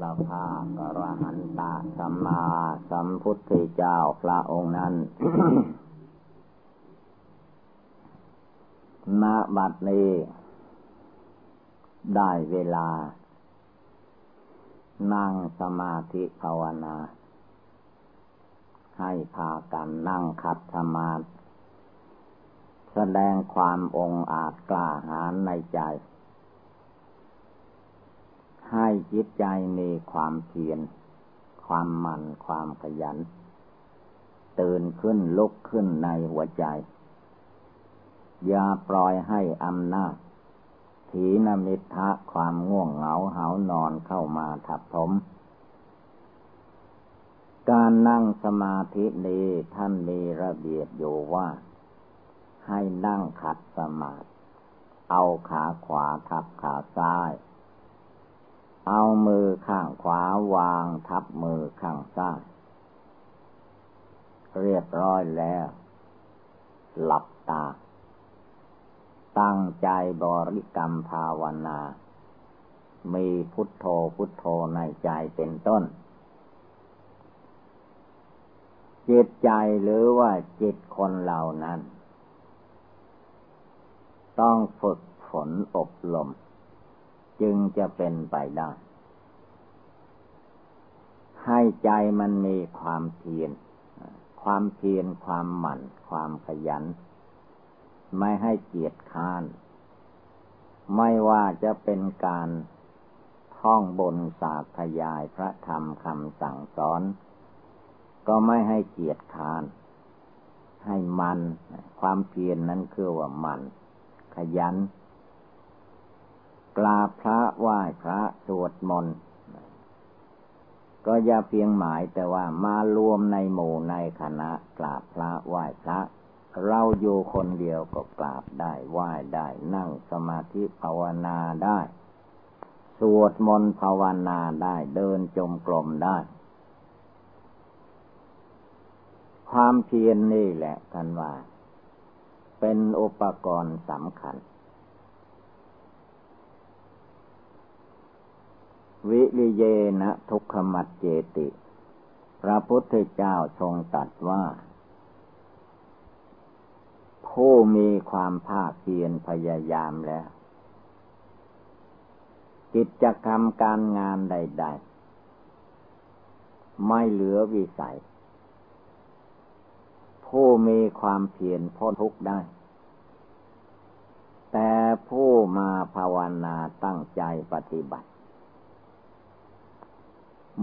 พระภาคกรหันตาสัมมาสัมพุทธเจ้าพระองค์นั้นณบัดนี้ ได้เวลา นั่งสมาธิภาวนา ให้พากันนั่งคัดสมาธิแสดงความองอาจกล้าหาญในใจ ให้จิตใจมีความเพียร ความมันความขยัน ตื่นขึ้นลุกขึ้นในหัวใจ อย่าปล่อยให้อำนาจถีนมิทะความง่วงเหงาเหานอนเข้ามาทับถม การนั่งสมาธินี้ท่านมีระเบียบอยู่ว่า ให้นั่งขัดสมาธิเอาขาขวาทับขาซ้าย เอามือข้างขวาวางทับมือข้างซ้าย เรียบร้อยแล้ว หลับตา ตั้งใจบริกรรมภาวนา มีพุทโธพุทโธในใจเป็นต้น จิตใจหรือว่าจิตคนเหล่านั้น ต้องฝึกฝนอบรม จึงจะเป็นไปได้ ให้ใจมันมีความเพียร ความเพียร ความหมั่น ความขยัน ไม่ให้เกียจค้าน ไม่ว่าจะเป็นการท่องบนศาธยายพระธรรมคำสั่งสอน ก็ไม่ให้เกียจค้าน ให้มัน ความเพียรนนั้นคือว่ามัน ขยัน กราบพระไหว้พระสวดมนต์ก็อย่าเพียงหมายแต่ว่ามารวมในหมู่ในคณะกราบพระไหว้พระ เราอยู่คนเดียวก็กราบได้ไหว้ได้นั่งสมาธิภาวนาได้ สวดมนต์ภาวนาได้เดินจมกลมได้ ความเพียรนนี่แหละกันว่า เป็นอุปกรณ์สำคัญ วิริเยนะทุกขมัดเจติ พระพุทธเจ้าทรงตัดว่า ผู้มีความภาคเพียรพยายามแล้ว กิจกรรมการงานใด ๆ ไม่เหลือวิสัย ผู้มีความเพียรพ้นทุกได้ แต่ผู้มาภาวนาตั้งใจปฏิบัติ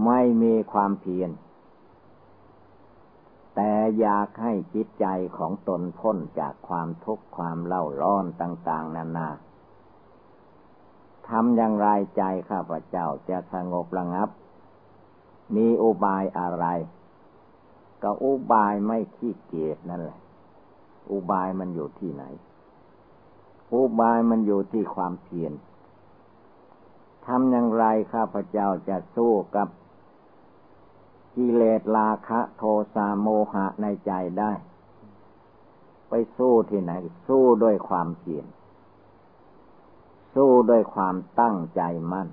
ไม่มีความเพียร แต่อยากให้จิตใจของตนพ้นจากความทุกข์ความเล่าร้อนต่าง ๆ นานาทำอย่างไรใจข้าพเจ้าจะสงบระงับ มีอุบายอะไร ก็อุบายไม่ขี้เกียจนั่นแหละ อุบายมันอยู่ที่ไหน อุบายมันอยู่ที่ความเพียรทำอย่างไรข้าพเจ้าจะสู้กับ กิเลสราคะโทสะโมหะในใจได้ ไปสู้ที่ไหน สู้ด้วยความเพียรสู้ด้วยความตั้งใจมั่น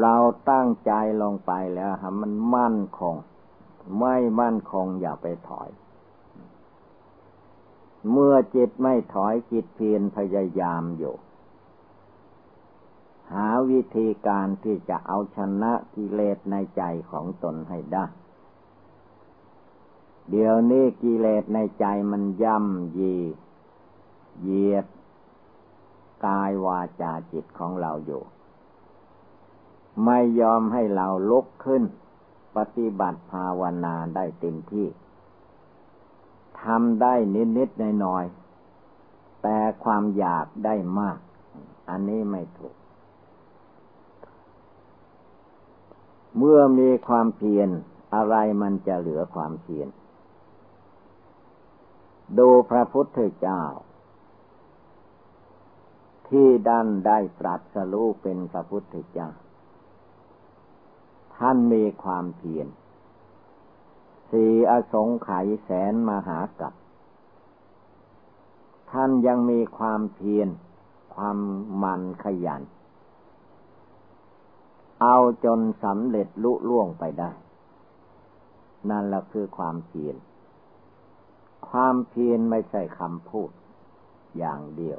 เราตั้งใจลงไปแล้วฮะมันมั่นคง ไม่มั่นคงอย่าไปถอย เมื่อจิตไม่ถอยจิตเพียรพยายามอยู่ หาวิธีการที่จะเอาชนะกิเลสในใจของตนให้ได้ เดี๋ยวนี้กิเลสในใจมันย่ำยี เยียดกายวาจาจิตของเราอยู่ ไม่ยอมให้เราลุกขึ้น ปฏิบัติภาวนาได้เต็มที่ทำได้นิดๆหน่อยๆแต่ความอยากได้มาก อันนี้ไม่ถูก เมื่อมีความเพียรอะไรมันจะเหลือความเพียรดูพระพุทธเจ้า ที่ดันได้ตรัสรู้เป็นพระพุทธเจ้า ท่านมีความเพียรสีอสงไขยแสนมหากับท่านยังมีความเพียรความมันขยัน เอาจนสำเร็จลุล่วงไปได้ นั่นแหละคือความเพียร ความเพียรไม่ใช่คำพูดอย่างเดียว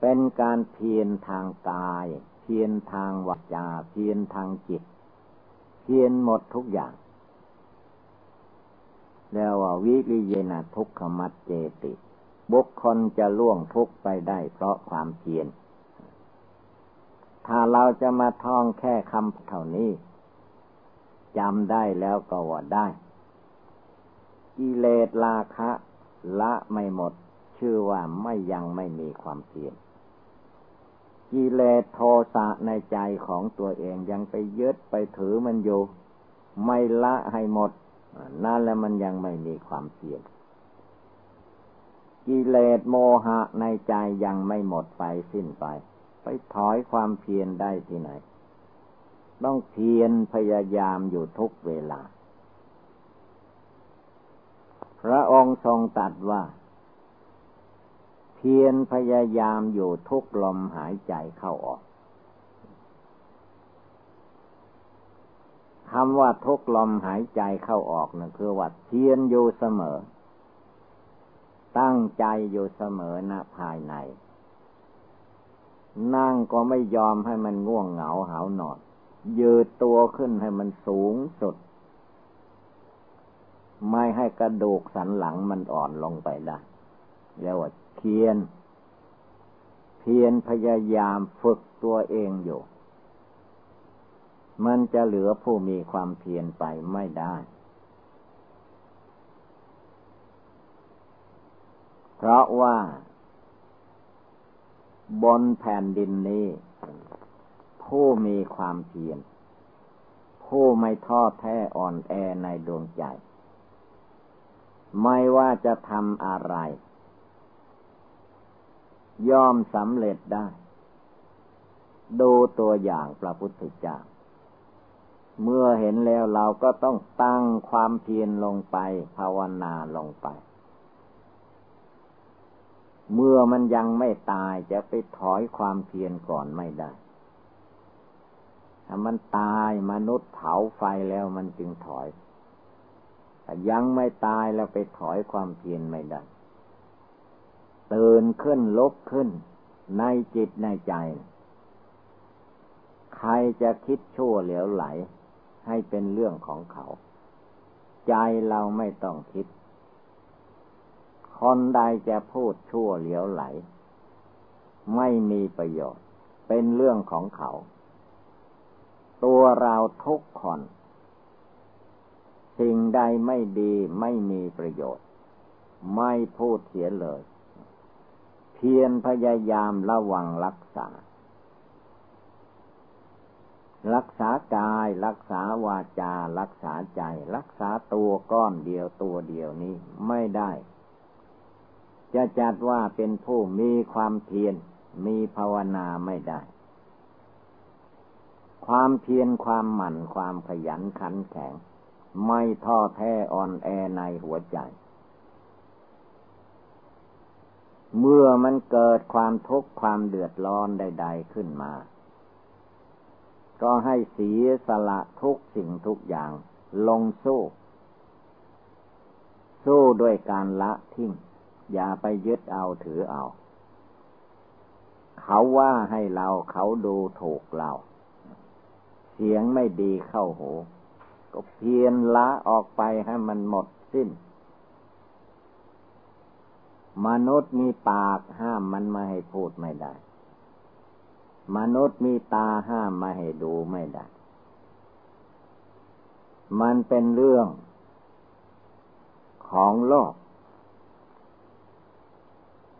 เป็นการเพียรทางกาย เพียรทางวาจา เพียรทางจิต เพียรหมดทุกอย่าง แล้ววิริยนะทุกขมัดเจติ บุคคลจะล่วงทุกไปได้เพราะความเพียร ถ้าเราจะมาท่องแค่คำเท่านี้จำได้แล้วก็ว่าได้ กิเลสราคะ ละไม่หมด ชื่อว่าไม่ยังไม่มีความเพียรกิเลสโทสะในใจของตัวเองยังไปยึดไปถือมันอยู่ ไม่ละให้หมด นั่นแล้วมันยังไม่มีความเพียรกิเลสโมหะในใจยังไม่หมดไปสิ้นไป ไปถอยความเพียรได้ที่ไหน ต้องเพียรพยายามอยู่ทุกเวลา พระองค์ทรงตัดว่า เพียรพยายามอยู่ทุกลมหายใจเข้าออกคำว่าทุกลมหายใจเข้าออกนะ่นคือว่าเพียรอยู่เสมอ ตั้งใจอยู่เสมอณภายใน นั่งก็ไม่ยอมให้มันง่วงเหงาหานอน ยืดตัวขึ้นให้มันสูงสุด ไม่ให้กระดูกสันหลังมันอ่อนลงไปได้เรียกว่าเพียน เพียนพยายามฝึกตัวเองอยู่ มันจะเหลือผู้มีความเพียรไปไม่ได้ เพราะว่า บนแผ่นดินนี้ ผู้มีความเพียรผู้ไม่ท้อแท้อ่อนแอในดวงใจ ไม่ว่าจะทำอะไร ย่อมสำเร็จได้ ดูตัวอย่างพระพุทธเจ้า เมื่อเห็นแล้วเราก็ต้องตั้งความเพียรลงไป ภาวนาลงไป เมื่อมันยังไม่ตายจะไปถอยความเพียรก่อนไม่ได้ ถ้ามันตายมนุษย์เผาไฟแล้วมันจึงถอยแต่ยังไม่ตายแล้วไปถอยความเพียรไม่ได้เตื่นขึ้นลุกขึ้น ในจิตในใจ ใครจะคิดชั่วเหลวไหล ให้เป็นเรื่องของเขา ใจเราไม่ต้องคิด คนใดจะพูดชั่วเหลียวไหล ไม่มีประโยชน์ เป็นเรื่องของเขา ตัวเราทุกคน สิ่งใดไม่ดีไม่มีประโยชน์ ไม่พูดเสียเลย เพียรพยายามระวังรักษา รักษากายรักษาวาจา รักษาใจ รักษาตัวก้อนเดียวตัวเดียวนี้ไม่ได้ จะจัดว่าเป็นผู้มีความเพียรมีภาวนาไม่ได้ ความเพียรความหมั่นความขยันขันแข็ง ไม่ท้อแท้อ่อนแอในหัวใจ เมื่อมันเกิดความทุกข์ความเดือดร้อนใด ๆขึ้นมา ก็ให้เสียสละทุกสิ่งทุกอย่างลงสู้ สู้ด้วยการละทิ้ง อย่าไปยึดเอาถือเอา เขาว่าให้เราเขาดูถูกเรา เสียงไม่ดีเข้าหู ก็เพียนละออกไปให้มันหมดสิ้น มนุษย์มีปากห้ามมันมาให้พูดไม่ได้ มนุษย์มีตาห้ามมาให้ดูไม่ได้ มันเป็นเรื่องของโลก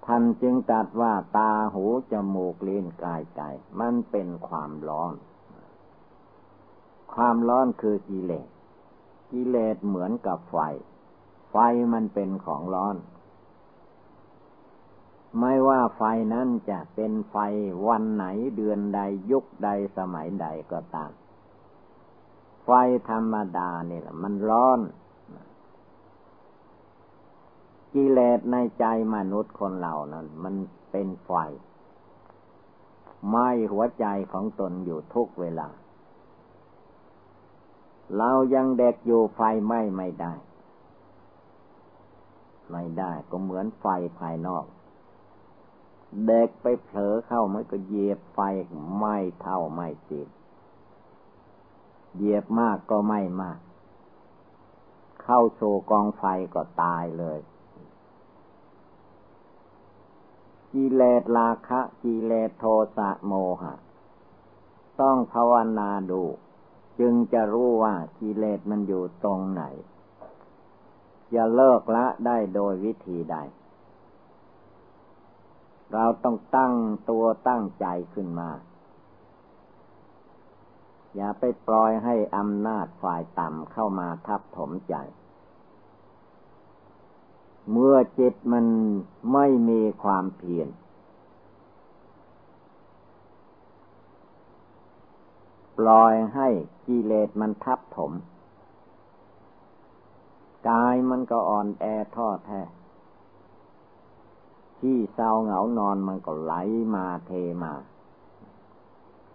ท่านจึงตัดว่าตาหูจมูกลิ้นกายใจ มันเป็นความร้อน ความร้อนคือกิเลส กิเลสเหมือนกับไฟ ไฟมันเป็นของร้อน ไม่ว่าไฟนั้นจะเป็นไฟวันไหนเดือนใดยุคใดสมัยใดก็ตาม ไฟธรรมดาเนี่ยมันร้อน กิเลสในใจมนุษย์คนเหล่านั้น มันเป็นไฟไหม้หัวใจของตนอยู่ทุกเวลา เรายังเด็กอยู่ไฟไหม้ไม่ได้ ไม่ได้ก็เหมือนไฟภายนอก เด็กไปเผลอเข้ามันก็เหยียบไฟไหม้เท่าไหม้ติดเหยียบมากก็ไม่มาก เข้าโซกองไฟก็ตายเลย กิเลสราคะกิเลสโทสะโมหะ ต้องภาวนาดู จึงจะรู้ว่ากิเลสมันอยู่ตรงไหน จะเลิกละได้โดยวิธีใด เราต้องตั้งตัวตั้งใจขึ้นมา อย่าไปปล่อยให้อำนาจฝ่ายต่ำเข้ามาทับถมใจ เมื่อจิตมันไม่มีความเพียรปล่อยให้กิเลสมันทับถม กายมันก็อ่อนแอท้อแท้ที่เศร้าเหงานอนมันก็ไหลมาเทมา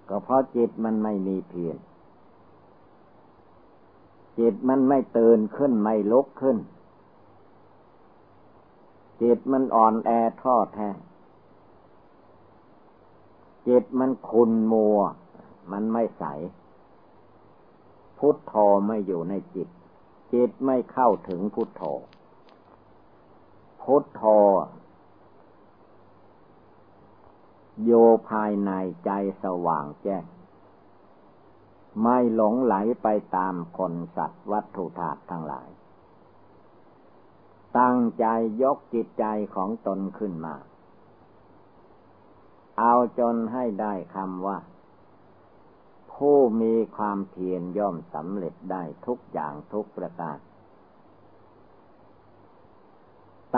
ก็เพราะจิตมันไม่มีเพียรจิตมันไม่ตื่นขึ้นไม่ลุกขึ้น จิตมันอ่อนแอท้อแท้ จิตมันคุนมัว มันไม่ใส พุทโธไม่อยู่ในจิต จิตไม่เข้าถึงพุทโธ พุทโธโยภายในใจสว่างแจ้ง ไม่หลงไหลไปตามคนสัตว์วัตถุธาตุทั้งหลาย ตั้งใจยกจิตใจของตนขึ้นมา เอาจนให้ได้คำว่า ผู้มีความเพียรย่อมสำเร็จได้ทุกอย่างทุกประการ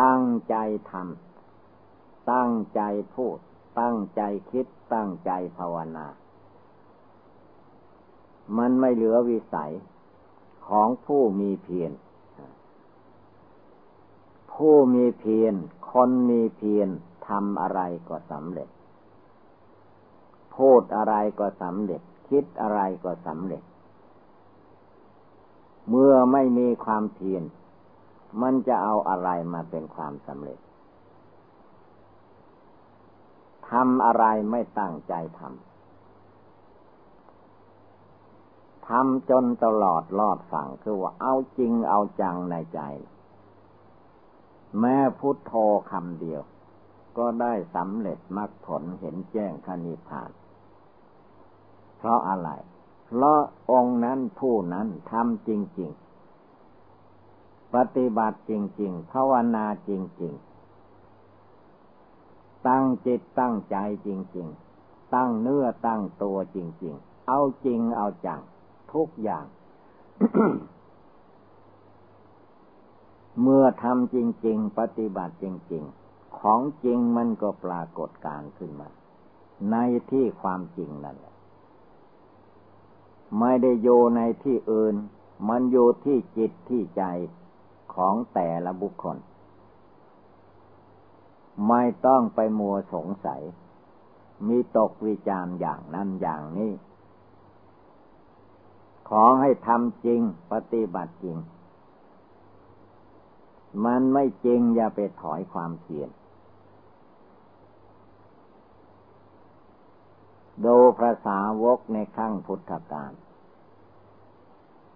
ตั้งใจทำตั้งใจพูด ตั้งใจคิดตั้งใจภาวนา มันไม่เหลือวิสัยของผู้มีเพียร ผู้มีเพียร คนมีเพียรทำอะไรก็สำเร็จ พูดอะไรก็สำเร็จ คิดอะไรก็สำเร็จ เมื่อไม่มีความเพียร มันจะเอาอะไรมาเป็นความสำเร็จทำอะไรไม่ตั้งใจทำ ทำจนตลอดรอดฝั่งคือว่าเอาจริงเอาจังในใจ แม้พุทโธคำเดียว ก็ได้สำเร็จมรรคผลเห็นแจ้งขณิพาน เพราะอะไร เพราะองค์นั้นผู้นั้นทำจริง ๆ ปฏิบัติจริง ๆ ภาวนาจริง ๆ ตั้งจิตตั้งใจจริง ๆ ตั้งเนื้อตั้งตัวจริง ๆ เอาจริงเอาจังทุกอย่าง เมื่อทำจริง ๆ ปฏิบัติจริง ๆ ของจริงมันก็ปรากฏการขึ้นมา ในที่ความจริงนั่นแหละไม่ได้โยในที่อื่น มันโยที่จิตที่ใจของแต่ละบุคคล ไม่ต้องไปมัวสงสัย มีตกวิจารอย่างนั้นอย่างนี้ ขอให้ทำจริงปฏิบัติจริง มันไม่จริงอย่าไปถอยความเพียรดูพระสาวกในขั้งพุทธกาล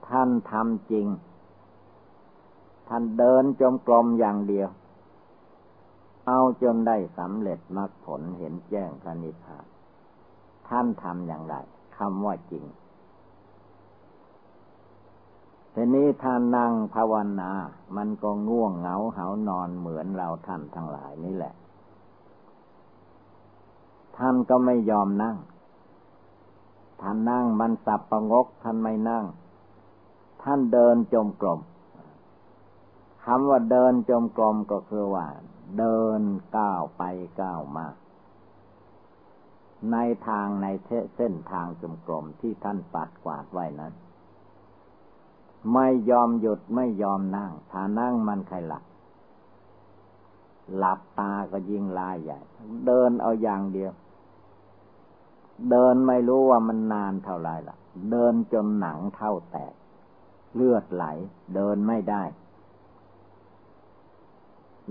ท่านทำจริง ท่านเดินจมกลมอย่างเดียว เอาจนได้สำเร็จมรรคผลเห็นแจ้งพระนิพพาน ท่านทำอย่างไรคำว่าจริง ทีนี้ท่านนั่งภาวนา มันก็ง่วงเหงาเหานอนเหมือนเราท่านทั้งหลายนี่แหละ ท่านก็ไม่ยอมนั่ง ท่านนั่งมันสับประงก ท่านไม่นั่ง ท่านเดินจมกลมคำว่าเดินจมกลมก็คือว่า เดินก้าวไปก้าวมาในทางในเส้นทางจมกลมที่ท่านปัดกวาดไว้นั้น ไม่ยอมหยุดไม่ยอมนั่ง ถ้านั่งมันใครหลับ หลับตาก็ยิงลายใหญ่ เดินเอาอย่างเดียว เดินไม่รู้ว่ามันนานเท่าไรล่ะ เดินจนหนังเท่าแตก เลือดไหล เดินไม่ได้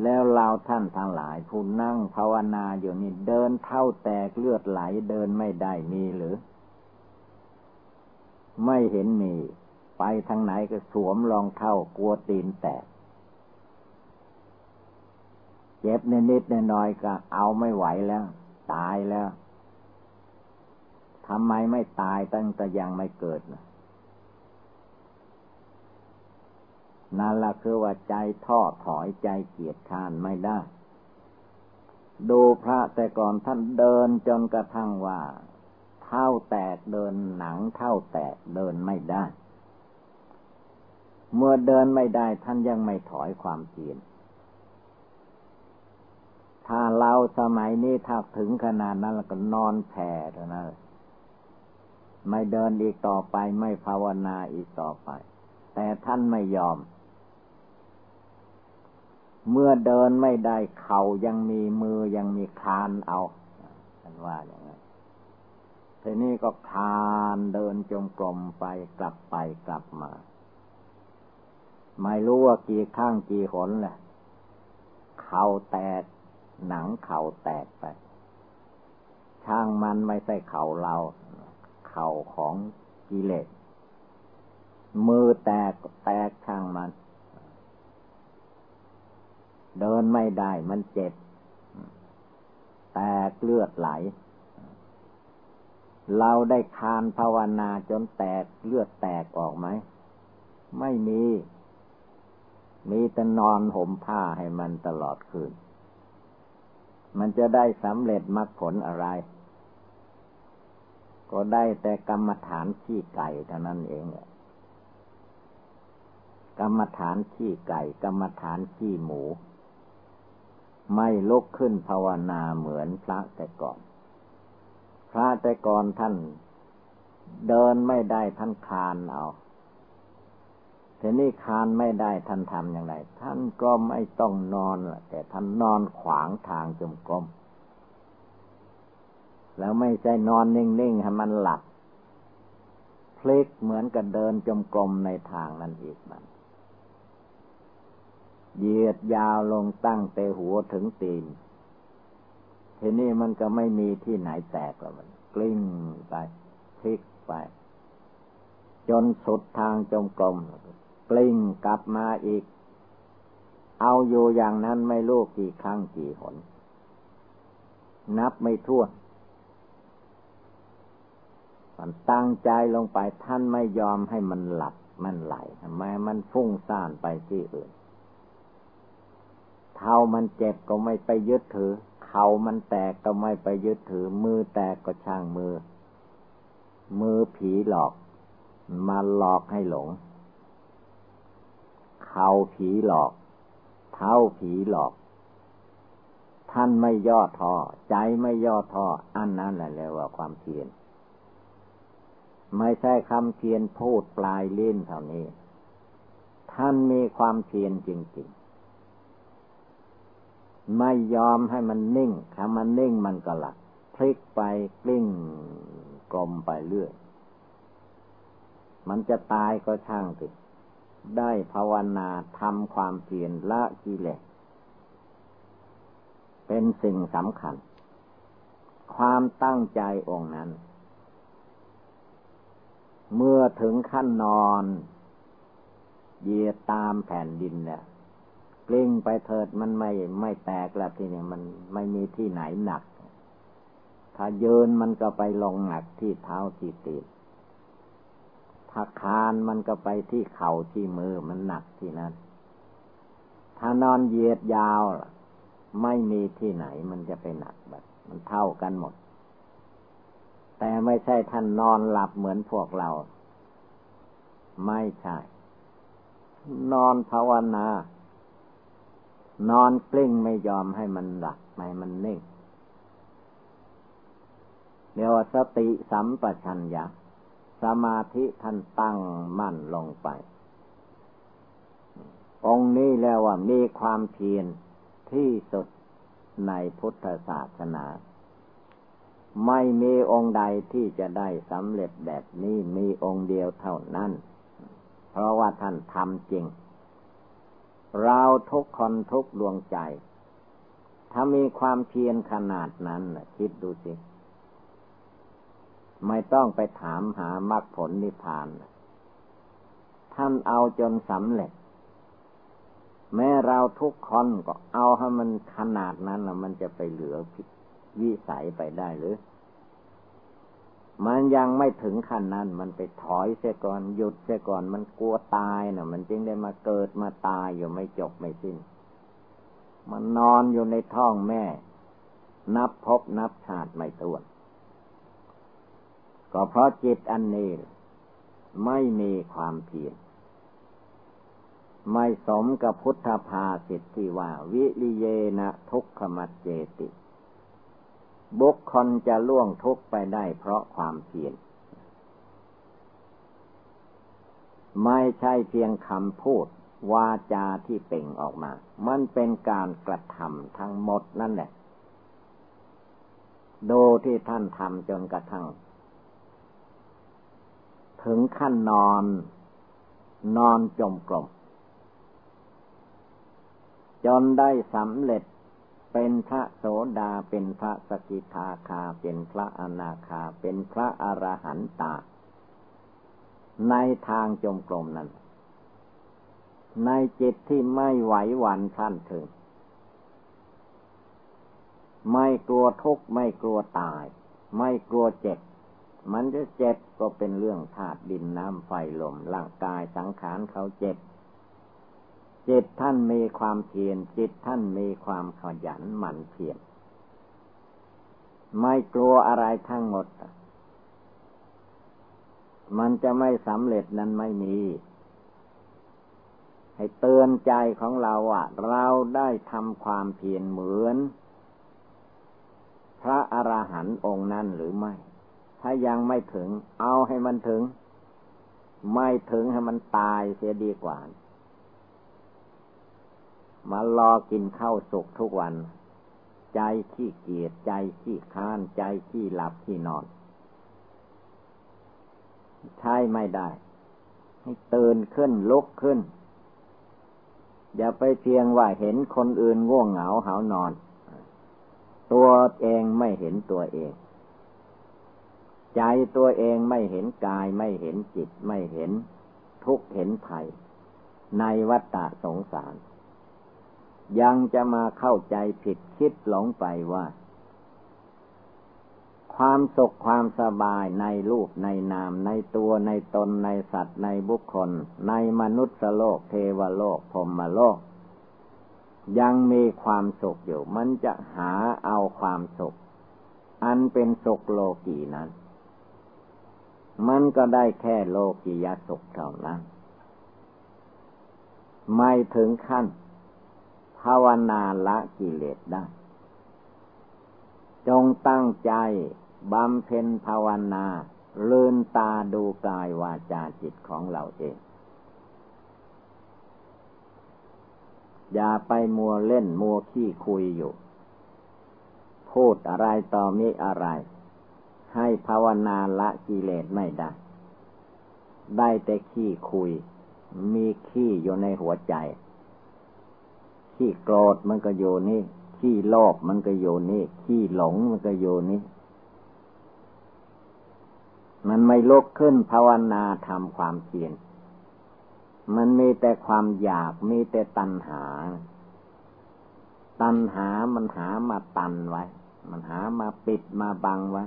แล้วเราท่านทั้งหลายผู้นั่งภาวนาอยู่นี่ เดินเท่าแตกเลือดไหล เดินไม่ได้มีหรือ ไม่เห็นมี ไปทางไหนก็สวมรองเท้ากลัวตีนแตก เจ็บนิดๆน้อยๆก็เอาไม่ไหวแล้ว ตายแล้วทำไมไม่ตายตั้งแต่ยังไม่เกิดนะนั่นละคือว่าใจท้อถอยใจเกียดคานไม่ได้ ดูพระแต่ก่อนท่านเดินจนกระทั่งว่า เท่าแตกเดินหนังเท่าแตกเดินไม่ได้ เมื่อเดินไม่ได้ท่านยังไม่ถอยความเพียรถ้าเราสมัยนี้ถ้าถึงขนาดนั้นแล้วก็นอนแผ่เท่านั้นไม่เดินอีกต่อไปไม่ภาวนาอีกต่อไป แต่ท่านไม่ยอม เมื่อเดินไม่ได้เข่ายังมีมือยังมีคานเอาท่านว่าอย่างนั้นทีนี้ก็คานเดินจงกรมไปกลับไปกลับมา ไม่รู้ว่ากี่ข้างกี่หนแหละเข่าแตก หนังเข่าแตกไป ช่างมันไม่ใช่เข่าเรา เข่าของกิเลส มือแตกแตกช่างมัน เดินไม่ได้มันเจ็บ แตกเลือดไหล เราได้คานภาวนาจนแตกเลือดแตกออกไหม ไม่มี มีแต่นอนห่มผ้าให้มันตลอดคืน มันจะได้สำเร็จมรรคผลอะไร ก็ได้แต่กรรมฐานขี้ไก่เท่านั้นเองกรรมฐานขี้ไก่ กรรมฐานขี้หมู ไม่ลุกขึ้นภาวนาเหมือนพระแต่ก่อน พระแต่ก่อนท่านเดินไม่ได้ท่านคานเอา ทีนี้คานไม่ได้ท่านทำอย่างไร ท่านก็ไม่ต้องนอนละแต่ท่านนอนขวางทางจมกรมแล้วไม่ใช่นอนนิ่งๆให้มันหลับพลิกเหมือนกับเดินจมกรมในทางนั้นอีกมันเหยียดยาวลงตั้งเตหัวถึงตีน ทีนี้มันก็ไม่มีที่ไหนแตกแล้วมัน กลิ้งไปพลิกไป จนสุดทางจมกรม กลิ้งกลับมาอีก เอาอยู่อย่างนั้นไม่รู้กี่ครั้งกี่หน นับไม่ทั่วมันตั้งใจลงไปท่านไม่ยอมให้มันหลับมันไหลทำไมมันฟุ้งซ่านไปที่อื่น เท้ามันเจ็บก็ไม่ไปยึดถือ เข่ามันแตกก็ไม่ไปยึดถือ มือแตกก็ช่างมือ มือผีหลอก มาหลอกให้หลง เขาผีหลอก เท้าผีหลอก ท่านไม่ย่อท้อใจไม่ย่อท้ออันนั้นแหละเรียกว่าความเพียรไม่ใช่คำเพียรพูดปลายเลิ้นเท่านี้ ท่านมีความเพียรจริงๆ ไม่ยอมให้มันนิ่งถ้ามันนิ่งมันก็หลับพลิกไปกลิ้งกลมไปเรื่อย มันจะตายก็ช่างติ ได้ภาวนาทำความเพียรละกิเลสเป็นสิ่งสำคัญ ความตั้งใจองค์นั้น เมื่อถึงขั้นนอนเยียตามแผ่นดินเนี่ยกลิ้งไปเถิดมันไม่ไม่แตกแล้วทีนี้มันไม่มีที่ไหนหนัก ถ้าเยินมันก็ไปลงหนักที่เท้าที่ตีน ถ้าคานมันก็ไปที่เข่าที่มือมันหนักที่นั้นถ้านอนเหยียดยาวไม่มีที่ไหนมันจะไปหนักแบบมันเท่ากันหมด แต่ไม่ใช่ท่านนอนหลับเหมือนพวกเรา ไม่ใช่ นอนภาวนา นอนกลิ้งไม่ยอมให้มันหลับไม่มันนิ่งเรียกว่าสติสัมปชัญญะ สมาธิท่านตั้งมั่นลงไป องค์นี้แล้วว่ามีความเพียรที่สุดในพุทธศาสนา ไม่มีองค์ใดที่จะได้สำเร็จแบบนี้มีองค์เดียวเท่านั้น เพราะว่าท่านทำจริง เราทุกคนทุกดวงใจ ถ้ามีความเพียรขนาดนั้นคิดดูสิ ไม่ต้องไปถามหามรรคผลนิพพาน ท่านเอาจนสำเร็จ แม้เราทุกคนก็เอาให้มันขนาดนั้นแล้วมันจะไปเหลือวิสัยไปได้หรือ มันยังไม่ถึงขั้นนั้น มันไปถอยเสียก่อนหยุดเสียก่อนมันกลัวตายนะ่ะ มันจึงได้มาเกิดมาตายอยู่ไม่จบไม่สิ้น มันนอนอยู่ในท้องแม่ นับพบนับชาติไม่ถ้วน ก็เพราะจิตอันนี้ไม่มีความเพียรไม่สมกับพุทธภาสิทธิว่า วิริเยนะทุกขมัจเจติ บุคคลจะล่วงทุกไปได้เพราะความเพียรไม่ใช่เพียงคำพูดวาจาที่เป่งออกมา มันเป็นการกระทำทั้งหมดนั่นแหละดูที่ท่านทำจนกระทั่ง ถึงขั้นนอน นอนจมกลม จนได้สำเร็จเป็นพระโสดาเป็นพระสกิทาคา เป็นพระอนาคา เป็นพระอรหันตา ในทางจมกลมนั้น ในจิตที่ไม่ไหวหวั่นท่านถึง ไม่กลัวทุกข์ไม่กลัวตาย ไม่กลัวเจ็บ มันจะเจ็บก็เป็นเรื่องธาตุดินน้ำไฟลมร่างกายสังขารเขาเจ็บ จิตท่านมีความเพียรจิตท่านมีความขยันหมั่นเพียรไม่กลัวอะไรทั้งหมด มันจะไม่สำเร็จนั้นไม่มี ให้เตือนใจของเราว่าเราได้ทำความเพียรเหมือน พระอรหันต์องค์นั้นหรือไม่ ถ้ายังไม่ถึง เอาให้มันถึง ไม่ถึงให้มันตายเสียดีกว่า มารอกินข้าวสุกทุกวัน ใจขี้เกียจใจขี้ค้าน ใจขี้หลับขี้นอน ใช่ไม่ได้ ให้ตื่นขึ้นลุกขึ้น อย่าไปเพียงว่าเห็นคนอื่นง่วงเหงาหานอน ตัวเองไม่เห็นตัวเอง ใจตัวเองไม่เห็นกายไม่เห็นจิตไม่เห็นทุกเห็นภัย ในวัฏฏะสงสาร ยังจะมาเข้าใจผิดคิดหลงไปว่า ความสุขความสบายในรูปในนามในตัวในตนในสัตว์ในบุคคล ในมนุษย์โลกเทวโลกพรมโลก ยังมีความสุขอยู่ มันจะหาเอาความสุข อันเป็นสุขโลกีนั้น มันก็ได้แค่โลกียสุขเท่านั้น ไม่ถึงขั้น ภาวนาละกิเลสได้ จงตั้งใจบำเพ็ญภาวนาเลื่นตาดูกายวาจาจิตของเราเอง อย่าไปมัวเล่นมัวขี้คุยอยู่ พูดอะไรต่อมีอะไร ให้ภาวนาละกิเลสไม่ได้ ได้แต่ขี้คุย มีขี้อยู่ในหัวใจ ขี้โกรธมันก็อยู่นี่ ขี้โลภมันก็อยู่นี่ ขี้หลงมันก็อยู่นี่ มันไม่ลุกขึ้นภาวนาทำความเพียร มันมีแต่ความอยาก มีแต่ตัณหา ตัณหามันหามาตันไว้ มันหามาปิดมาบังไว้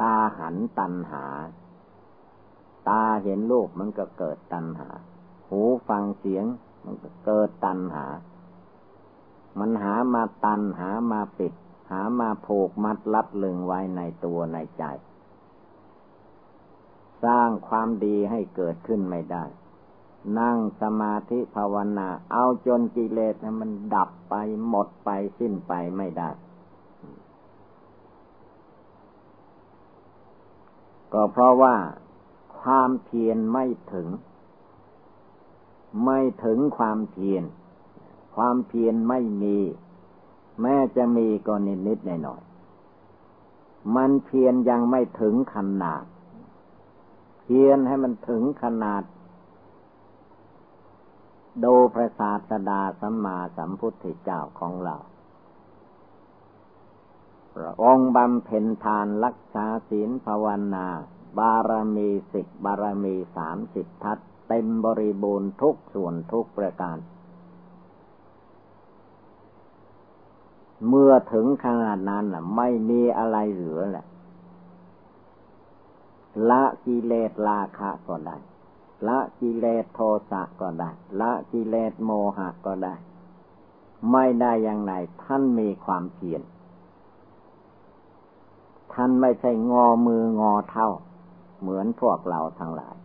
ตาหันตัณหา ตาเห็นรูปมันก็เกิดตัณหา หูฟังเสียงมันก็เกิดตัณหา มันหามาตันหามาปิด หามาผูกมัดลัดลึงไว้ในตัวในใจ สร้างความดีให้เกิดขึ้นไม่ได้ นั่งสมาธิภาวนา เอาจนกิเลสมันดับไปหมดไปสิ้นไปไม่ได้ ก็เพราะว่าความเพียรไม่ถึง ไม่ถึงความเพียร ความเพียรไม่มี แม้จะมีก็นิดนิดหน่อยหน่อยมันเพียรยังไม่ถึงขนาด เพียรให้มันถึงขนาด โดพระศาสดาสัมมาสัมพุทธเจ้าของเรา พระองค์บำเพ็ญทานรักษาศีลภาวนา บารมีสิบบารมีสามสิบทัศเต็มบริบูรณ์ทุกส่วนทุกประการ เมื่อถึงขนาดนั้นไม่มีอะไรเหลือแหละละกิเลสราคะก็ได้ ละกิเลสโทสะก็ได้ ละกิเลสโมหะก็ได้ ไม่ได้อย่างไรท่านมีความเพียร ท่านไม่ใช่งอมืองอเท้าเหมือนพวกเราทั้งหลาย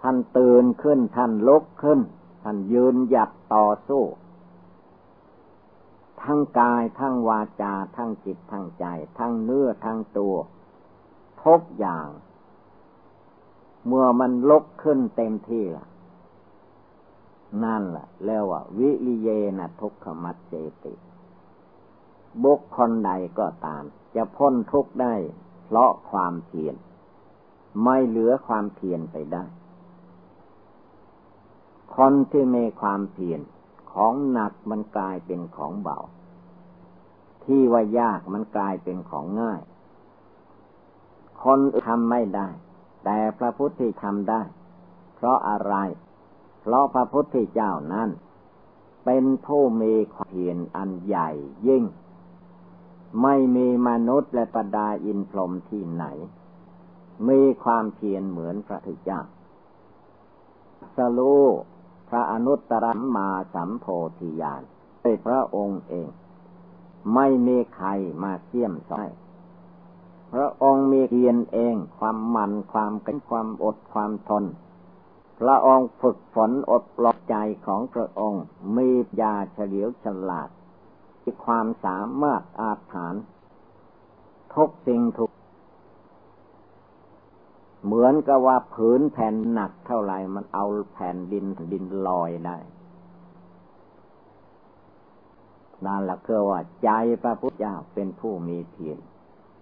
ท่านตื่นขึ้นท่านลุกขึ้น ท่านยืนหยัดต่อสู้ ทั้งกายทั้งวาจา ทั้งจิตทั้งใจ ทั้งเนื้อทั้งตัวทุกอย่าง เมื่อมันลุกขึ้นเต็มที่ละนั่นแหละเรียกว่าวิริเยนะทุกขมัดเจติ บุคคลใดก็ตาม จะพ้นทุกข์ได้ เพราะความเพียรไม่เหลือความเพียรไปได้ คนที่มีความเพียรของหนักมันกลายเป็นของเบา ที่ว่ายากมันกลายเป็นของง่าย คนทำไม่ได้ แต่พระพุทธทำได้ เพราะอะไร เพราะพระพุทธเจ้านั้นเป็นผู้มีความเพียรอันใหญ่ยิ่ง ไม่มีมนุษย์และปดาอินพรหมที่ไหน มีความเพียรเหมือนพระพุทธเจ้าสรูพระอนุตตรมาสัมโพธิญาณเป็นพระองค์เอง ไม่มีใครมาเสี่ยมสอยพระองค์มีเพียรเอง ความมันความกันความอดความทน พระองค์ฝึกฝนอดปลอบใจของพระองค์มียาเฉลียวฉลาด มีความสามารถอาถานทุกสิ่งทุก เหมือนกับว่าผืนแผ่นหนักเท่าไหร่มันเอาแผ่นดินดินลอยได้นั่นแหละคือว่า ใจพระพุทธเจ้าเป็นผู้มีเพียร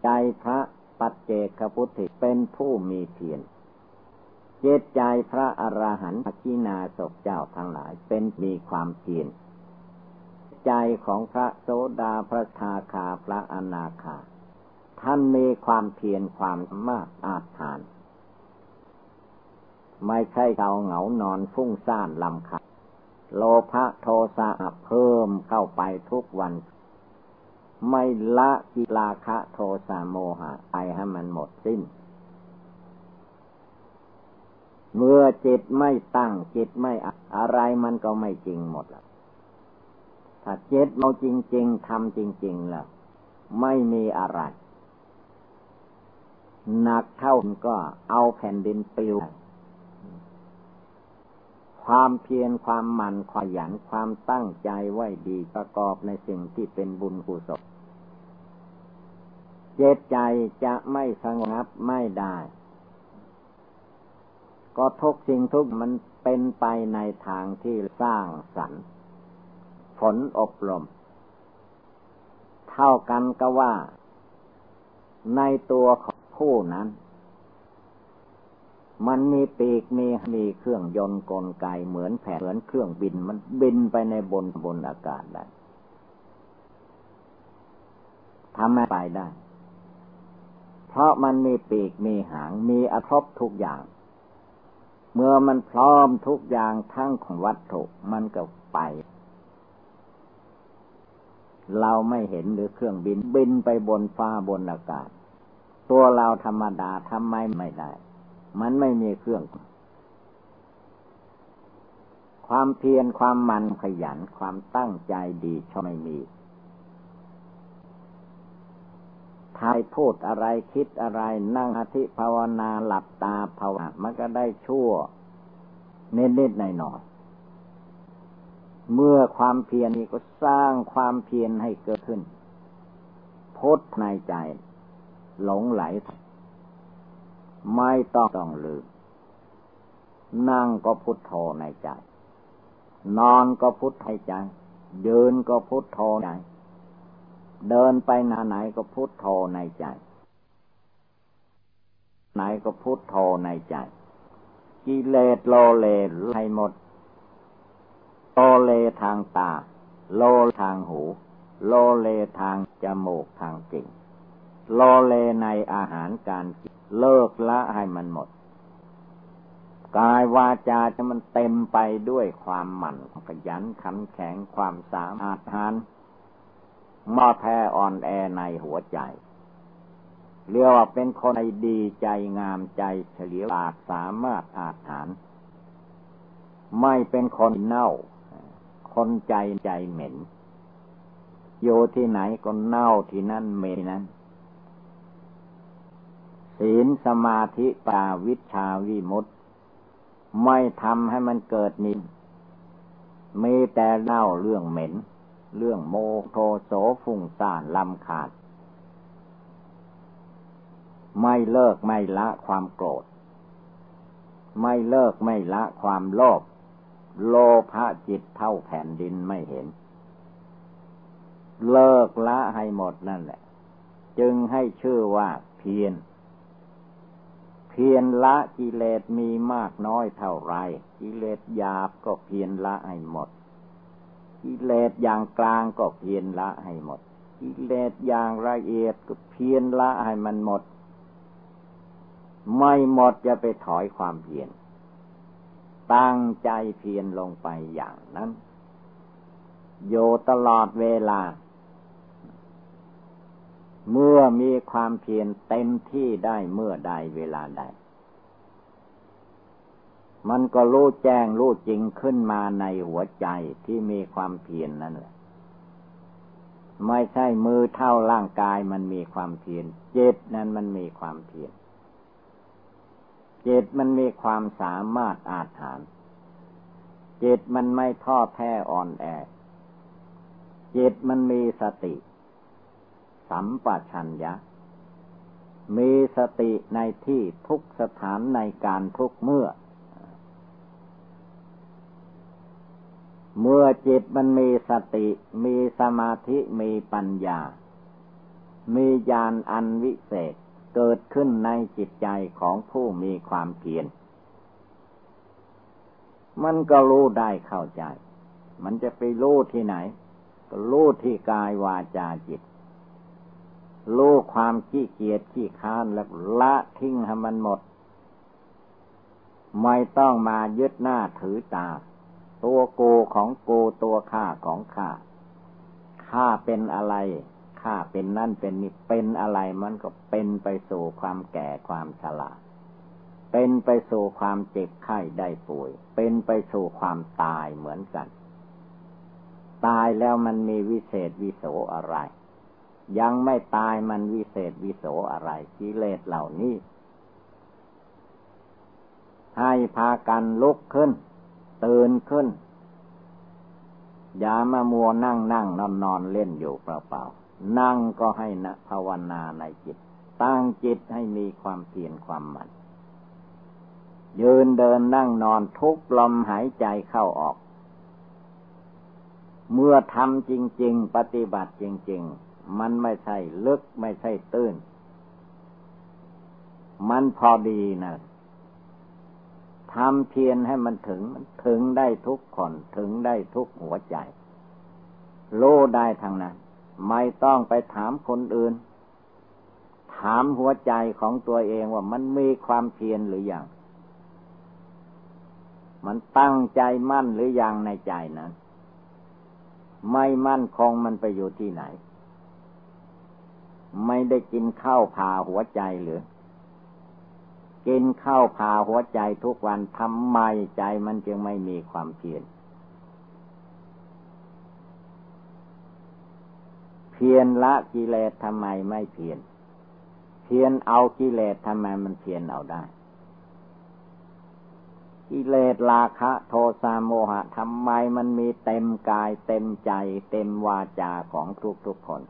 ใจพระปัจเจกพุทธิเป็นผู้มีเพียรเจตใจพระอรหันต์กินาศกเจ้าทั้งหลายเป็นมีความเพียร ใจของพระโสดาพระทาคาพระอนาคา ท่านมีความเพียรความมากอาถาน ไม่ใช่เกาเหงานอนฟุ้งซ่านลำคาโลภะโทสะเพิ่มเข้าไปทุกวัน ไม่ละกิลาคะโทสะโมหะไปให้มันหมดสิ้น เมื่อจิตไม่ตั้งจิตไม่อะไรมันก็ไม่จริงหมดแล้ว ถ้าเจตเราจริง ๆทำจริง ๆ แล้ว ไม่มีอะไรหนักเท่าก็เอาแผ่นดินปิว ความเพียรความหมั่นขยันความตั้งใจไว้ดีประกอบในสิ่งที่เป็นบุญกุศลเจตใจจะไม่สงบไม่ได้ ก็ทุกสิ่งทุกมันเป็นไปในทางที่สร้างสรรค์ ผลอบรม เท่ากันก็ว่า ในตัวของผู้นั้น มันมีปีกมีมีเครื่องยนต์กลไกเหมือนแผ่เหมือนเครื่องบินมันบินไปในบนบนอากาศได้ทำให้ไปได้ เพราะมันมีปีกมีหางมีอภพทุกอย่าง เมื่อมันพร้อมทุกอย่างทั้งของวัตถุมันก็ไป เราไม่เห็นหรือเครื่องบินบินไปบนฟ้าบนอากาศ ตัวเราธรรมดาทำไมไม่ได้ มันไม่มีเครื่อง ความเพียรความมันขยันความตั้งใจดีชอบไม่มีทายพูดอะไรคิดอะไรนั่งอธิภาวนาหลับตาภาวนามันก็ได้ชั่วเน้นๆหน่อย เมื่อความเพียรนี้ก็สร้างความเพียรให้เกิดขึ้นพุทในใจ หลงไหล ไม่ต้องต้องลืม นั่งก็พุทโธในใจ นอนก็พุทให้ใจยืนก็พุทโธใจเดินไปนาไหนก็พุทโธในใจ ไหนก็พุทโธในใจ กิเลสโลเลไลหมด เลทางตา โลทางหู โลเลทางจมูกทางจริงโลเลในอาหารการกินเลิกละให้มันหมด กายวาจาจะมันเต็มไปด้วยความหมั่นขยันขันแข็งความสามารถทานมอแท้อ่อนแอในหัวใจเรียกว่าเป็นคนดีใจงามใจเฉลียวฉลาดสามารถอาถาน ไม่เป็นคนเน่า คนใจใจเหม็นโยที่ไหนก็เน่าที่นั่นเหม็นนั้น ศีลสมาธิปาวิชาวิมุตติไม่ทำให้มันเกิดนินมีแต่เล่าเรื่องเหม็น เรื่องโมโทโสฟุ้งซ่านลำขาด ไม่เลิกไม่ละความโกรธ ไม่เลิกไม่ละความโลภ โลภะจิตเท่าแผ่นดินไม่เห็น เลิกละให้หมดนั่นแหละ จึงให้ชื่อว่าเพียรเพียรละกิเลสมีมากน้อยเท่าไรกิเลสหยาบก็เพียรละให้หมด กิเลสอย่างกลางก็เพียรละให้หมด กิเลสอย่างละเอียดก็เพียรละให้มันหมด ไม่หมดจะไปถอยความเพียร ตั้งใจเพียรลงไปอย่างนั้นโยตลอดเวลา เมื่อมีความเพียรเต็มที่ได้เมื่อใดเวลาใด มันก็รู้แจ้งรู้จริงขึ้นมาในหัวใจที่มีความเพียรนนั่นแหละ ไม่ใช่มือเท่าร่างกายมันมีความเพียรจิตนั้นมันมีความเพียร จิตมันมีความสามารถอาถานจิตมันไม่ท้อแท้อ่อนแอ จิตมันมีสติ สัมปชัญญะ มีสติในที่ทุกสถานในการทุกเมื่อ เมื่อจิตมันมีสติ มีสมาธิ มีปัญญา มีญาณอันวิเศษ เกิดขึ้นในจิตใจของผู้มีความเพียร มันก็รู้ได้เข้าใจ มันจะไปรู้ที่ไหน ก็รู้ที่กายวาจาจิต รู้ความขี้เกียจขี้ค้านแล้วละทิ้งให้มันหมด ไม่ต้องมายึดหน้าถือตา ตัวโกของโกตัวข้าของข้าข้าเป็นอะไร ข้าเป็นนั่นเป็นนี่เป็นอะไรมันก็เป็นไปสู่ความแก่ความชราเป็นไปสู่ความเจ็บไข้ได้ป่วย เป็นไปสู่ความตายเหมือนกัน ตายแล้วมันมีวิเศษวิโสอะไร ยังไม่ตายมันวิเศษวิโสอะไรกิเลสเหล่านี้ ให้พากันลุกขึ้น ตื่นขึ้นอย่ามามัวนั่งนั่งนอนนอนเล่นอยู่เปล่าๆ นั่งก็ให้นะภาวนาในจิต ตั้งจิตให้มีความเพียรความมันยืนเดินนั่งนอนทุกลมหายใจเข้าออก เมื่อทำจริง ๆ ปฏิบัติจริง ๆ มันไม่ใช่ลึกไม่ใช่ตื้น มันพอดีนะทำเพียรให้มันถึงมันถึงได้ทุกคนถึงได้ทุกหัวใจ โลได้ทางนั้น ไม่ต้องไปถามคนอื่น ถามหัวใจของตัวเองว่ามันมีความเพียรหรืออยัง มันตั้งใจมั่นหรืออยังในใจนั้น ไม่มั่นคงมันไปอยู่ที่ไหน ไม่ได้กินข้าวผ่าหัวใจหรือกินข้าวผ่าหัวใจทุกวันทำไมใจมันจึงไม่มีความเพียร เพียรละกิเลสทำไมไม่เพียรเพียรเอากิเลสทำไมมันเพียรเอาได้ กิเลสราคะ โทสะโมหะทำไมมันมีเต็มกาย เต็มใจ เต็มวาจาของทุกทุกคน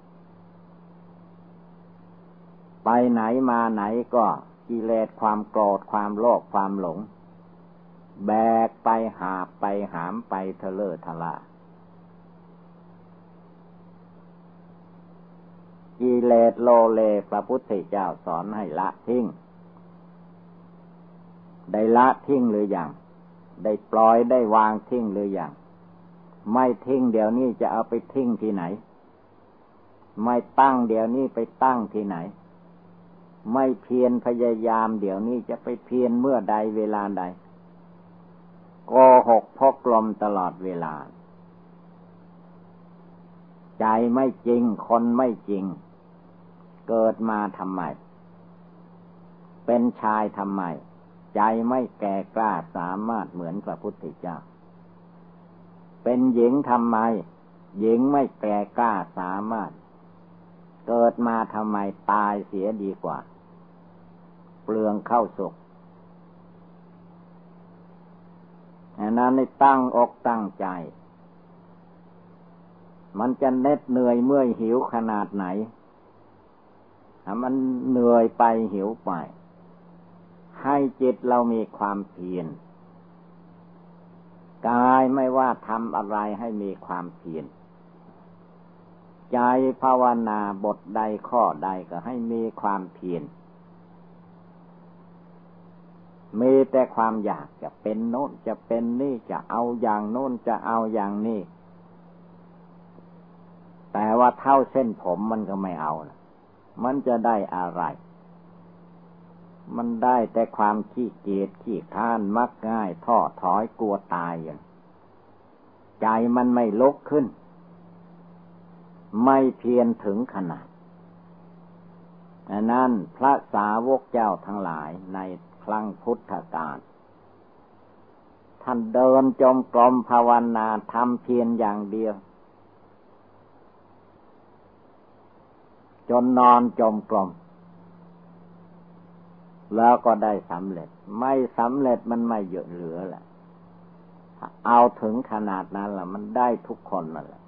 ไปไหนมาไหนก็กิเลสความโกรธความโลภความหลง แบกไปหาไปหามไปเทเลอทลา กิเลสโลเลพระพุทธเจ้าสอนให้ละทิ้ง ได้ละทิ้งหรืออยัง ได้ปล่อยได้วางทิ้งหรืออยัง ไม่ทิ้งเดี๋ยวนี้จะเอาไปทิ้งที่ไหน ไม่ตั้งเดี๋ยวนี้ไปตั้งที่ไหน ไม่เพียรพยายามเดี๋ยวนี้จะไปเพียรเมื่อใดเวลาใดโกหกพกลมตลอดเวลา ใจไม่จริง คนไม่จริง เกิดมาทำไม เป็นชายทำไม ใจไม่แก่กล้าสามารถเหมือนพระพุทธเจ้า เป็นหญิงทำไม หญิงไม่แก่กล้าสามารถ เกิดมาทำไมตายเสียดีกว่า เปลืองเข้าสุกอันนั้นในตั้งอกตั้งใจ มันจะเน็ดเหนื่อยเมื่อยหิวขนาดไหน ถ้ามันเหนื่อยไปหิวไป ให้จิตเรามีความเพียรกายไม่ว่าทำอะไรให้มีความเพียรใจภาวนาบทใดข้อใดก็ให้มีความเพียรมีแต่ความอยากจะเป็นโน้นจะเป็นนี่จะเอาอย่างโน้นจะเอาอย่างนี้ แต่ว่าเท่าเส้นผมมันก็ไม่เอานะ มันจะได้อะไร มันได้แต่ความขี้เกียจขี้ข้านมักง่ายท้อถอยกลัวตายอย่างใจมันไม่ลุกขึ้น ไม่เพียรถึงขนาดนั้นพระสาวกเจ้าทั้งหลายในครั้งพุทธกาลท่านเดินจมกรมภาวนาทำเพียรอย่างเดียว จนนอนจมกลม แล้วก็ได้สำเร็จ ไม่สำเร็จมันไม่เยอะเหลือแหละเอาถึงขนาดนั้นละมันได้ทุกคนนั่นแหละ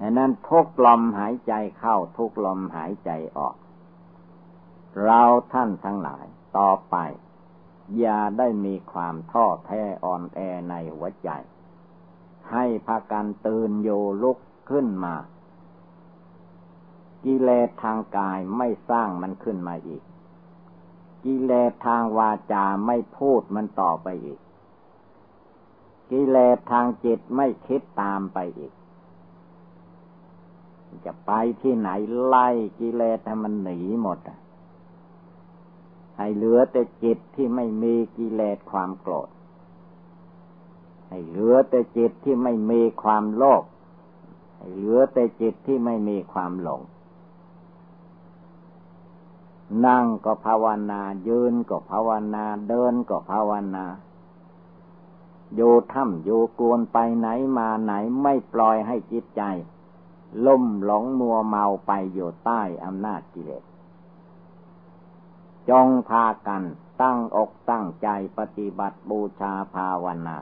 ดังนั้นทุกลมหายใจเข้าทุกลมหายใจออก เราท่านทั้งหลายต่อไป อย่าได้มีความท้อแท้อ่อนแอในหัวใจ ให้พากันตื่นโยลุกขึ้นมา กิเลสทางกายไม่สร้างมันขึ้นมาอีก กิเลสทางวาจาไม่พูดมันต่อไปอีก กิเลสทางจิตไม่คิดตามไปอีก จะไปที่ไหนไล่กิเลสให้มันหนีหมดอะให้เหลือแต่จิตที่ไม่มีกิเลสความโกรธให้เหลือแต่จิตที่ไม่มีความโลภให้เหลือแต่จิตที่ไม่มีความหลง นั่งก็ภาวนา ยืนก็ภาวนา เดินก็ภาวนาโยถ้ำโยกวนไปไหนมาไหนไม่ปล่อยให้จิตใจ ล่มหลงมัวเมาไปอยู่ใต้อำนาจกิเลสจงพากันตั้งอกตั้งใจปฏิบัติบูชาภาวนา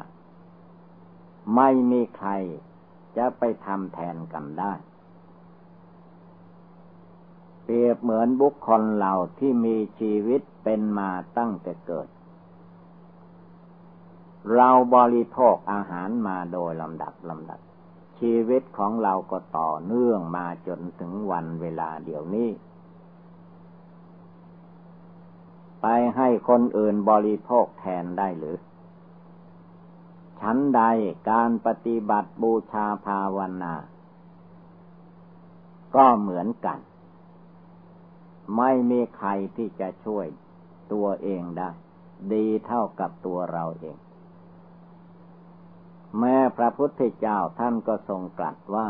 ไม่มีใครจะไปทำแทนกันได้ รียบเหมือนบุคคลเราที่มีชีวิตเป็นมาตั้งแต่เกิด เราบริโภคอาหารมาโดยลำดับลำดับ ชีวิตของเราก็ต่อเนื่องมาจนถึงวันเวลาเดี๋ยวนี้ ไปให้คนอื่นบริโภคแทนได้หรือชั้นใดการปฏิบัติบูชาภาวนา ก็เหมือนกัน ไม่มีใครที่จะช่วยตัวเองได้ ดีเท่ากับตัวเราเอง แม้พระพุทธเจ้าท่านก็ทรงตรัสว่า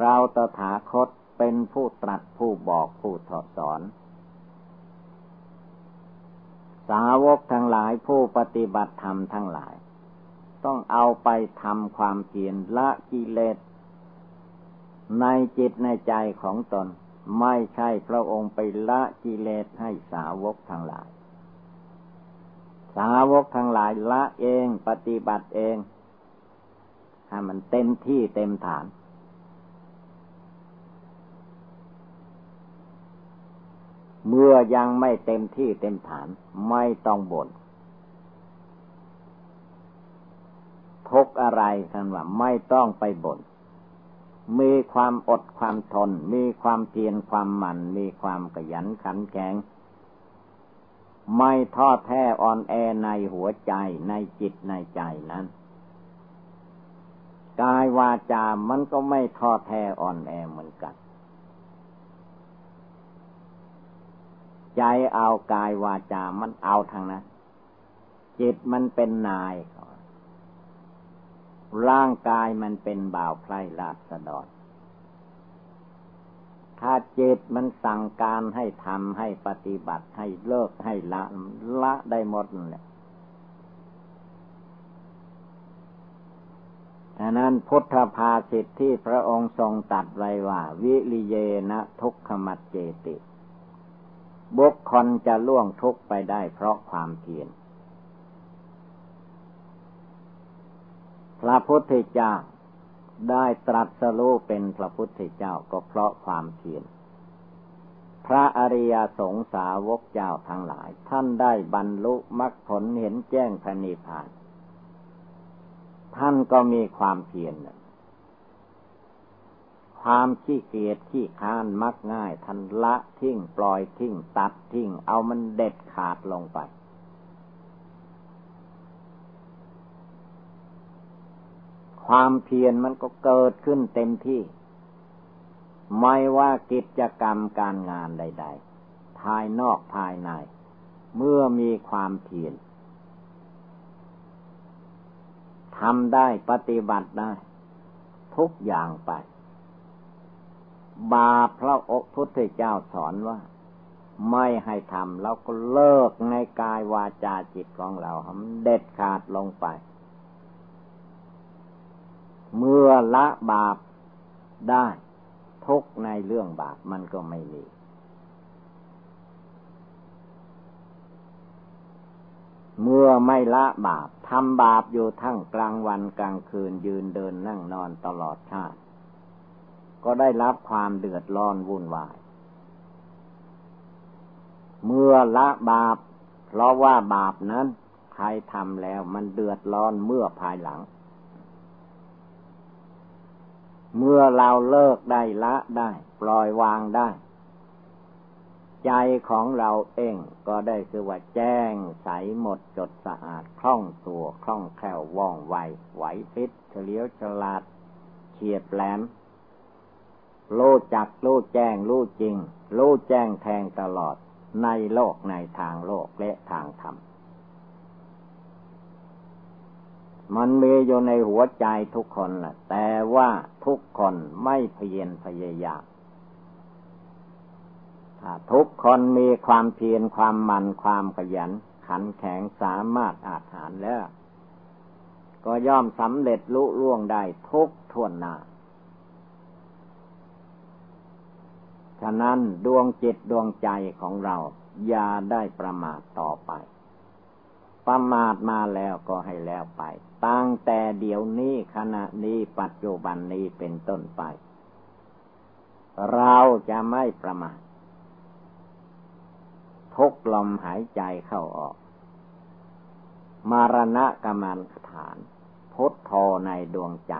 เราตถาคตเป็นผู้ตรัสผู้บอกผู้ทอสอน สาวกทั้งหลายผู้ปฏิบัติธรรมทั้งหลาย ต้องเอาไปทำความเพียรละกิเลสในจิตในใจของตน ไม่ใช่พระองค์ไปละกิเลสให้สาวกทั้งหลาย สาวกทั้งหลายละเองปฏิบัติเองให้มันเต็มที่เต็มฐาน เมื่อยังไม่เต็มที่เต็มฐานไม่ต้องบน่นทุกอะไรท่านว่าไม่ต้องไปบน่น มีความอดความทน มีความเพียรความหมั่น มีความขยันขันแข็ง ไม่ท้อแท้อ่อนแอในหัวใจในจิตในใจนั้น กายวาจามันก็ไม่ท้อแท้อ่อนแอเหมือนกัน ใจเอากายวาจามันเอาทางนั้นจิตมันเป็นนาย ร่างกายมันเป็นบ่าวไพร่ลาสดรถ้าจิตมันสั่งการให้ทำให้ปฏิบัติให้เลิกให้ละละได้หมดเลยฉะนั้นพุทธภาสิทธิที่พระองค์ทรงตัดไว้ว่า วิริเยนะทุกขมัดเจติ บุคคลจะล่วงทุกไปได้เพราะความเพียร พระพุทธเจ้าได้ตรัสรู้เป็นพระพุทธเจ้าก็เพราะความเพียรพระอริยสงสาวกเจ้าทั้งหลาย ท่านได้บรรลุมรรคผลเห็นแจ้งพระนิพพาน ท่านก็มีความเพียรความขี้เกียจขี้ค้านมักง่าย ท่านละทิ้งปล่อยทิ้งตัดทิ้งเอามันเด็ดขาดลงไป ความเพียรมันก็เกิดขึ้นเต็มที่ ไม่ว่ากิจกรรมการงานใด ๆ ภายนอกภายใน เมื่อมีความเพียรทำได้ปฏิบัติได้ ทุกอย่างไป บาปพระอกพุทธเจ้าสอนว่า ไม่ให้ทำเราก็เลิกในกายวาจาจิตของเราเด็ดขาดลงไป เมื่อละบาปได้ ทุกในเรื่องบาปมันก็ไม่มี เมื่อไม่ละบาปทำบาปอยู่ทั้งกลางวันกลางคืนยืนเดินนั่งนอนตลอดชาติ ก็ได้รับความเดือดร้อนวุ่นวาย เมื่อละบาป เพราะว่าบาปนั้นใครทำแล้วมันเดือดร้อนเมื่อภายหลัง เมื่อเราเลิกได้ละได้ ปล่อยวางได้ ใจของเราเองก็ได้คือว่าแจ้งใสหมดจดสะอาดคล่องตัวคล่องแคล่วว่องไวไหวพริบเฉลียวฉลาดเฉียบแหลมรู้จักรู้แจ้งรู้จริงรู้แจ้งแทงตลอดในโลกในทางโลกและทางธรรม มันมีอยู่ในหัวใจทุกคนแหละแต่ว่าทุกคนไม่เพียรพยายามถ้าทุกคนมีความเพียรความมันความขยัน ขันแข็งสามารถอาหารแล้ว ก็ย่อมสำเร็จลุล่วงได้ทุกทวนหน้าฉะนั้นดวงจิตดวงใจของเรา อย่าได้ประมาทต่อไป ประมาทมาแล้วก็ให้แล้วไป ตั้งแต่เดี๋ยวนี้ขณะนี้ปัจจุบันนี้เป็นต้นไป เราจะไม่ประมาททุกลมหายใจเข้าออก มารณะกรรมฐาน พุทโธในดวงใจ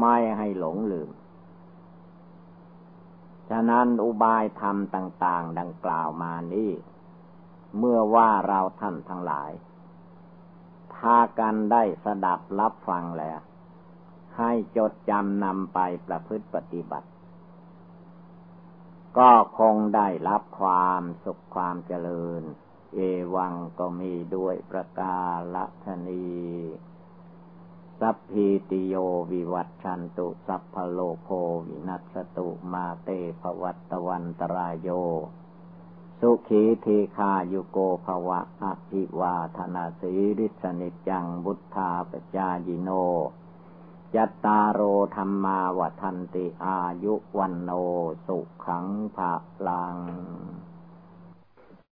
ไม่ให้หลงลืม ฉะนั้นอุบายธรรมต่าง ๆ ดังกล่าวมานี้เมื่อว่าเราท่านทั้งหลาย พากันได้สดับรับฟังแล้ว ให้จดจำนำไปประพฤติปฏิบัติ ก็คงได้รับความสุขความเจริญ เอวังก็มีด้วยประกาศนีสัพพีติโยวิวัตชันตุ สัพพโลโควินัสตุมาเตภวัตวันตรายโย สุขีเทคายุโกภวะอภิวาธนาสีริสนิจังบุทธาปจายิโน ยัตตาโรธรรมาวทันติอายุวันโนสุขังภะลัง